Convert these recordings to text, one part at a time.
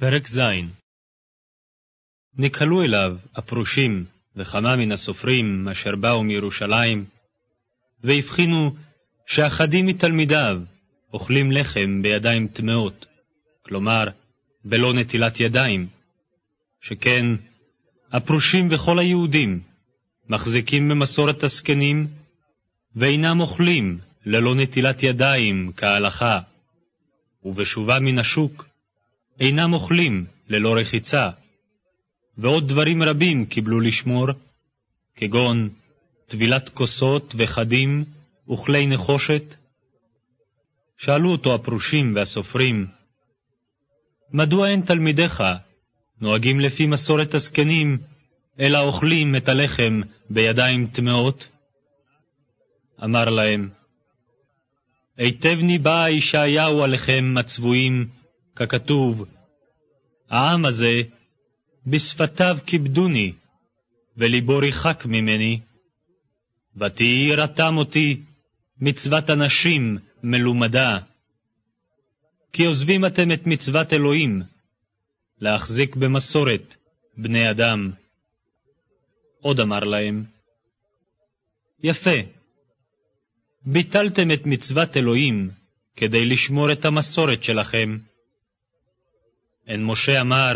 פרק ז. נקהלו אליו הפרושים וכמה מן הסופרים אשר באו מירושלים, והבחינו שאחדים מתלמידיו אוכלים לחם בידיים טמאות, כלומר, בלא נטילת ידיים, שכן הפרושים וכל היהודים מחזיקים במסורת הזקנים, ואינם אוכלים ללא נטילת ידיים כהלכה, ובשובה מן השוק אינם אוכלים ללא רחיצה, ועוד דברים רבים קיבלו לשמור, כגון טבילת כוסות וחדים וכלי נחושת. שאלו אותו הפרושים והסופרים, מדוע אין תלמידיך נוהגים לפי מסורת הזקנים, אלא אוכלים את הלחם בידיים טמאות? אמר להם, היטב ניבא ישעיהו עליכם הצבועים, ככתוב, העם הזה, בשפתיו כיבדוני, ולבו ריחק ממני. ותהי רתם אותי מצוות אנשים מלומדה. כי עוזבים אתם את מצוות אלוהים, להחזיק במסורת בני אדם. עוד אמר להם, יפה, ביטלתם את מצוות אלוהים כדי לשמור את המסורת שלכם. אין משה אמר,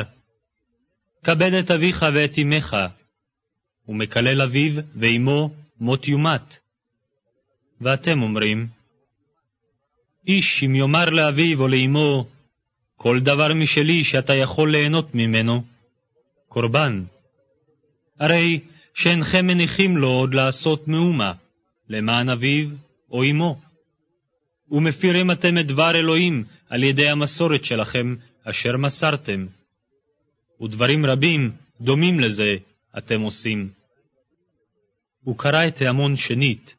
כבד את אביך ואת אמך, ומקלל אביו ואמו מות יומת. ואתם אומרים, איש אם יאמר לאביו או לאמו, כל דבר משלי שאתה יכול ליהנות ממנו, קורבן. הרי שאינכם מניחים לו עוד לעשות מאומה, למען אביו או אמו. ומפירים אתם את דבר אלוהים על ידי המסורת שלכם, אשר מסרתם. ודברים רבים דומים לזה אתם עושים. הוא קרא את ההמון שנית,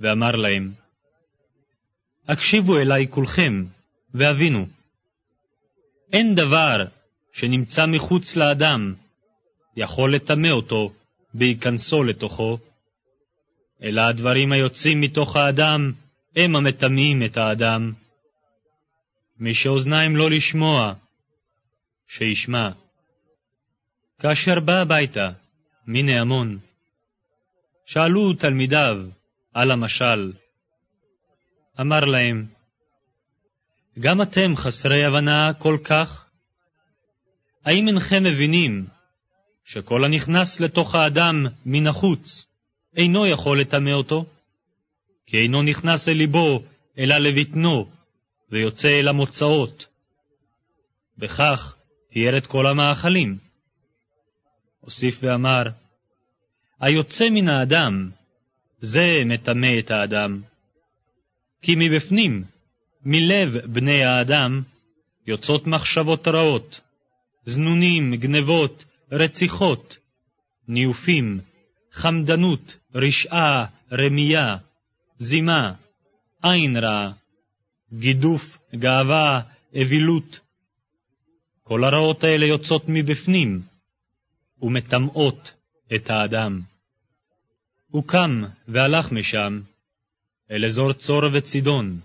ואמר להם, הקשיבו אלי כולכם, והבינו. אין דבר שנמצא מחוץ לאדם יכול לטמא אותו בהיכנסו לתוכו, אלא הדברים היוצאים מתוך האדם הם המטמאים את האדם. מי שאוזניים לא לשמוע, שישמע. כאשר בא הביתה, מיני המון, שאלו תלמידיו על המשל. אמר להם, גם אתם חסרי הבנה כל כך? האם אינכם מבינים שכל הנכנס לתוך האדם מן החוץ אינו יכול לטמא אותו? כי אינו נכנס אל ליבו, אלא לבטנו, ויוצא אל המוצאות. בכך תיאר את כל המאכלים. הוסיף ואמר, היוצא מן האדם, זה מטמא את האדם. כי מבפנים, מלב בני האדם, יוצאות מחשבות רעות, זנונים, גנבות, רציחות, ניופים, חמדנות, רשעה, רמייה, זימה, עין רע, גידוף, גאווה, אווילות. כל הרעות האלה יוצאות מבפנים ומטמאות את האדם. הוא קם והלך משם אל אזור צור וצידון.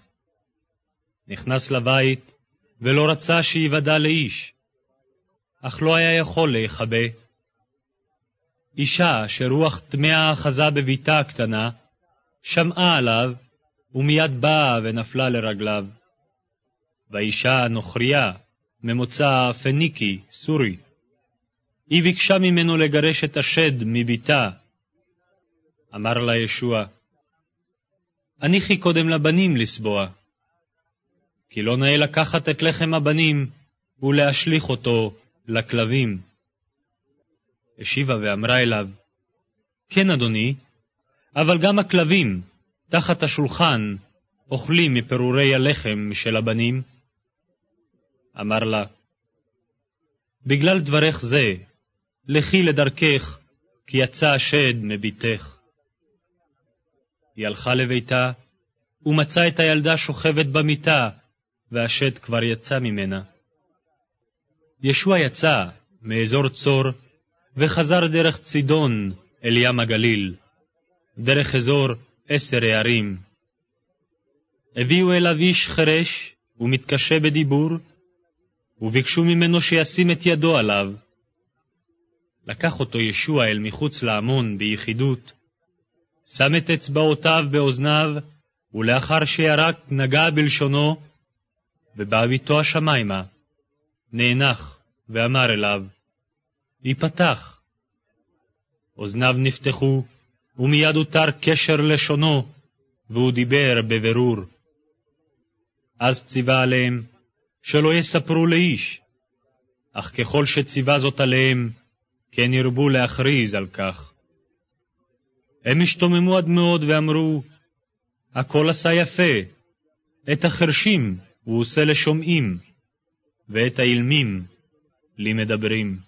נכנס לבית ולא רצה שיוודע לאיש, אך לא היה יכול להיכבה. אישה שרוח טמאה אחזה בביתה הקטנה, שמעה עליו ומיד באה ונפלה לרגליו. והאישה נוכריה, ממוצא פניקי, סורי. היא ביקשה ממנו לגרש את השד מביתה. אמר לה ישוע, הניחי קודם לבנים לסבוע, כי לא נאה לקחת את לחם הבנים ולהשליך אותו לכלבים. השיבה ואמרה אליו, כן, אדוני, אבל גם הכלבים תחת השולחן אוכלים מפירורי הלחם של הבנים? אמר לה, בגלל דברך זה, לכי לדרכך, כי יצא השד מביתך. היא הלכה לביתה, ומצאה את הילדה שוכבת במיטה, והשד כבר יצא ממנה. ישוע יצא מאזור צור, וחזר דרך צידון אל ים הגליל. דרך אזור עשר הערים. הביאו אליו איש חירש ומתקשה בדיבור, וביקשו ממנו שישים את ידו עליו. לקח אותו ישוע אל מחוץ להמון ביחידות, שם את אצבעותיו באוזניו, ולאחר שירק נגע בלשונו, ובעביתו השמיימה, נאנח ואמר אליו, ייפתח. אוזניו נפתחו, ומיד הותר קשר לשונו, והוא דיבר בבירור. אז ציווה עליהם, שלא יספרו לאיש, אך ככל שציווה זאת עליהם, כן ירבו להכריז על כך. הם השתוממו עד מאוד ואמרו, הכל עשה יפה, את החרשים הוא עושה לשומעים, ואת האילמים למדברים.